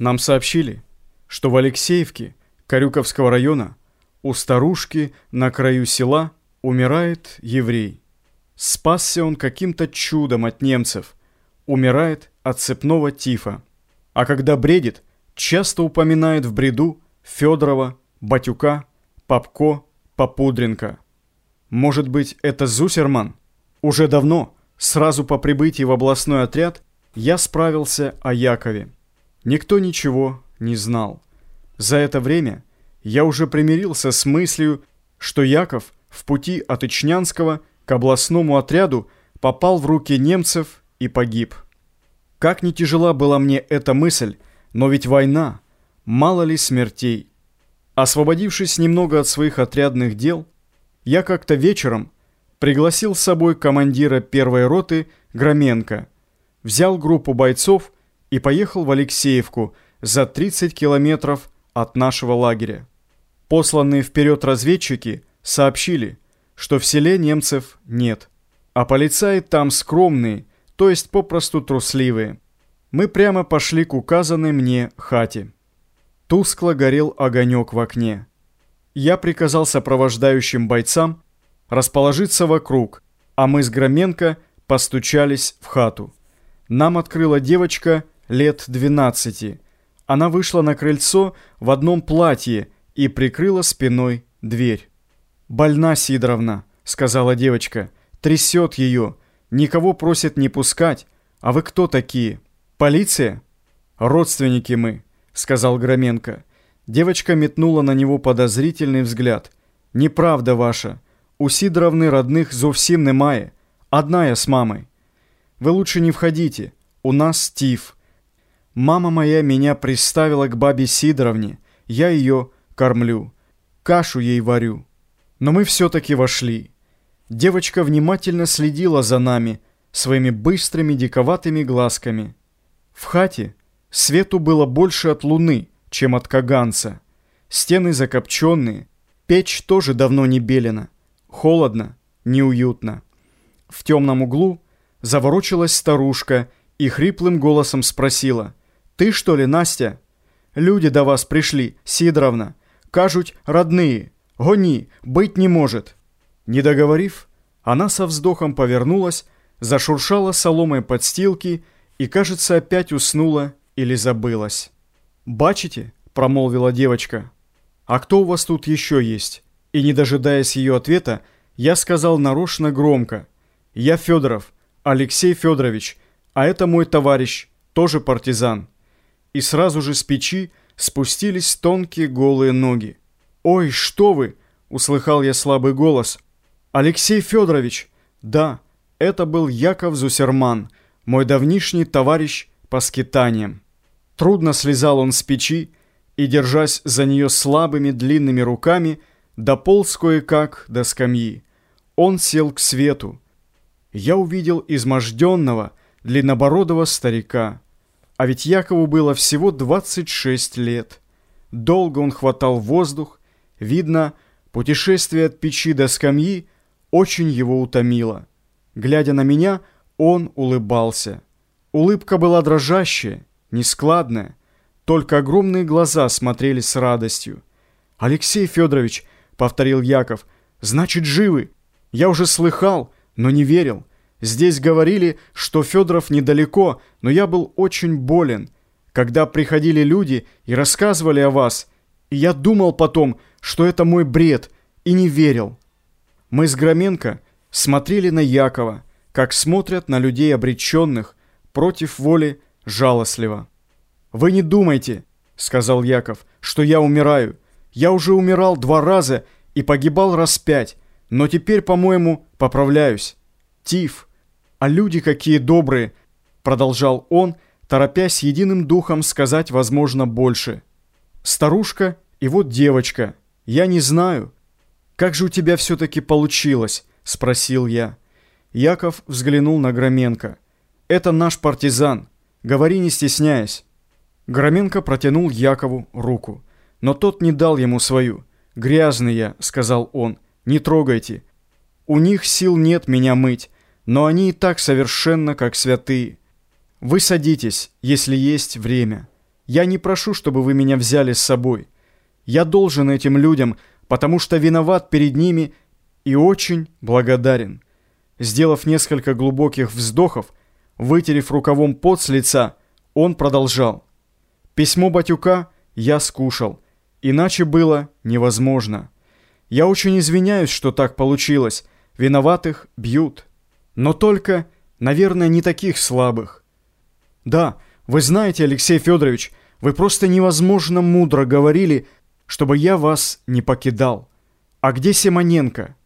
Нам сообщили, что в Алексеевке Карюковского района у старушки на краю села умирает еврей. Спасся он каким-то чудом от немцев, умирает от цепного тифа. А когда бредит, часто упоминает в бреду Федорова, Батюка, Попко, Попудренко. Может быть, это Зусерман? Уже давно, сразу по прибытии в областной отряд, я справился о Якове. Никто ничего не знал. За это время я уже примирился с мыслью, что Яков в пути от Ичнянского к областному отряду попал в руки немцев и погиб. Как не тяжела была мне эта мысль, но ведь война, мало ли смертей. Освободившись немного от своих отрядных дел, я как-то вечером пригласил с собой командира первой роты Громенко, взял группу бойцов и поехал в Алексеевку за 30 километров от нашего лагеря. Посланные вперед разведчики сообщили, что в селе немцев нет, а полицаи там скромные, то есть попросту трусливые. Мы прямо пошли к указанной мне хате. Тускло горел огонек в окне. Я приказал сопровождающим бойцам расположиться вокруг, а мы с Громенко постучались в хату. Нам открыла девочка лет 12. Она вышла на крыльцо в одном платье и прикрыла спиной дверь. «Больна Сидоровна», — сказала девочка, — «трясет ее, никого просит не пускать. А вы кто такие? Полиция?» «Родственники мы», — сказал Громенко. Девочка метнула на него подозрительный взгляд. «Неправда ваша. У Сидоровны родных зовсім немає. Одна я с мамой. Вы лучше не входите. У нас Стив. Мама моя меня приставила к бабе Сидоровне. Я ее кормлю. Кашу ей варю. Но мы все-таки вошли. Девочка внимательно следила за нами своими быстрыми диковатыми глазками. В хате свету было больше от луны, чем от каганца. Стены закопченные, печь тоже давно не белена. Холодно, неуютно. В темном углу заворочилась старушка и хриплым голосом спросила. «Ты что ли, Настя?» «Люди до вас пришли, Сидоровна. Кажуть, родные. Гони, быть не может». Не договорив, она со вздохом повернулась, зашуршала соломой подстилки и, кажется, опять уснула или забылась. «Бачите?» – промолвила девочка. «А кто у вас тут еще есть?» И, не дожидаясь ее ответа, я сказал нарочно громко. «Я Федоров, Алексей Федорович, а это мой товарищ, тоже партизан». И сразу же с печи спустились тонкие голые ноги. «Ой, что вы!» – услыхал я слабый голос. «Алексей Федорович!» «Да, это был Яков Зусерман, мой давнишний товарищ по скитаниям». Трудно слезал он с печи и, держась за нее слабыми длинными руками, дополз кое-как до скамьи. Он сел к свету. Я увидел изможденного, длиннобородого старика. А ведь Якову было всего 26 лет. Долго он хватал воздух. Видно, путешествие от печи до скамьи очень его утомило. Глядя на меня, он улыбался. Улыбка была дрожащая, нескладная. Только огромные глаза смотрели с радостью. «Алексей Федорович», — повторил Яков, — «значит, живы. Я уже слыхал, но не верил. Здесь говорили, что Федоров недалеко, но я был очень болен. Когда приходили люди и рассказывали о вас, и я думал потом, что это мой бред, и не верил. Мы с Громенко смотрели на Якова, как смотрят на людей обреченных, против воли жалостливо. «Вы не думайте», — сказал Яков, — «что я умираю. Я уже умирал два раза и погибал раз пять, но теперь, по-моему, поправляюсь. Тиф». «А люди какие добрые!» — продолжал он, торопясь единым духом сказать, возможно, больше. «Старушка и вот девочка. Я не знаю. Как же у тебя все-таки получилось?» — спросил я. Яков взглянул на Громенко. «Это наш партизан. Говори, не стесняясь». Громенко протянул Якову руку. Но тот не дал ему свою. «Грязный я», — сказал он. «Не трогайте. У них сил нет меня мыть но они и так совершенно как святые. Вы садитесь, если есть время. Я не прошу, чтобы вы меня взяли с собой. Я должен этим людям, потому что виноват перед ними и очень благодарен». Сделав несколько глубоких вздохов, вытерев рукавом пот с лица, он продолжал. «Письмо Батюка я скушал, иначе было невозможно. Я очень извиняюсь, что так получилось, виноватых бьют. Но только, наверное, не таких слабых. Да, вы знаете, Алексей Федорович, вы просто невозможно мудро говорили, чтобы я вас не покидал. А где Симоненко?»